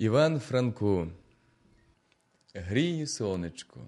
Іван Франко. Гріє сонечко.